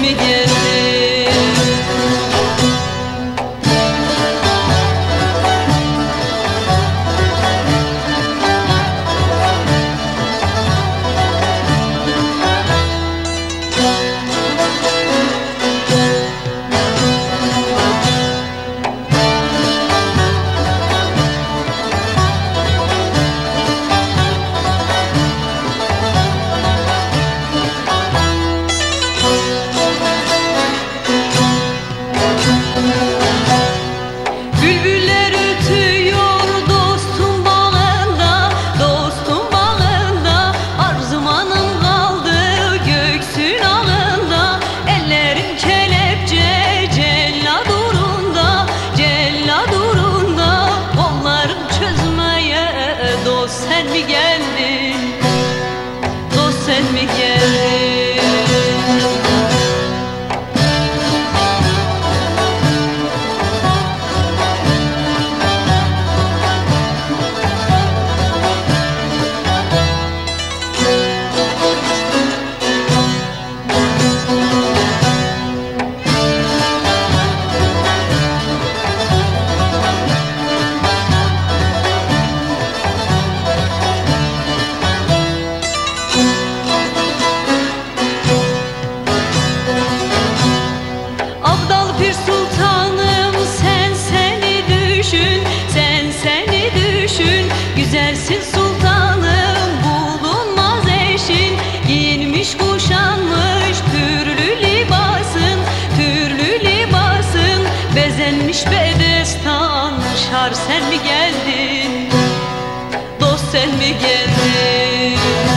mi it. mi geldin Güzelsin sultanım bulunmaz eşin. Giyinmiş kuşanmış türlü libasın Türlü libasın. Bezenmiş bedestan Şar sen mi geldin dost sen mi geldin?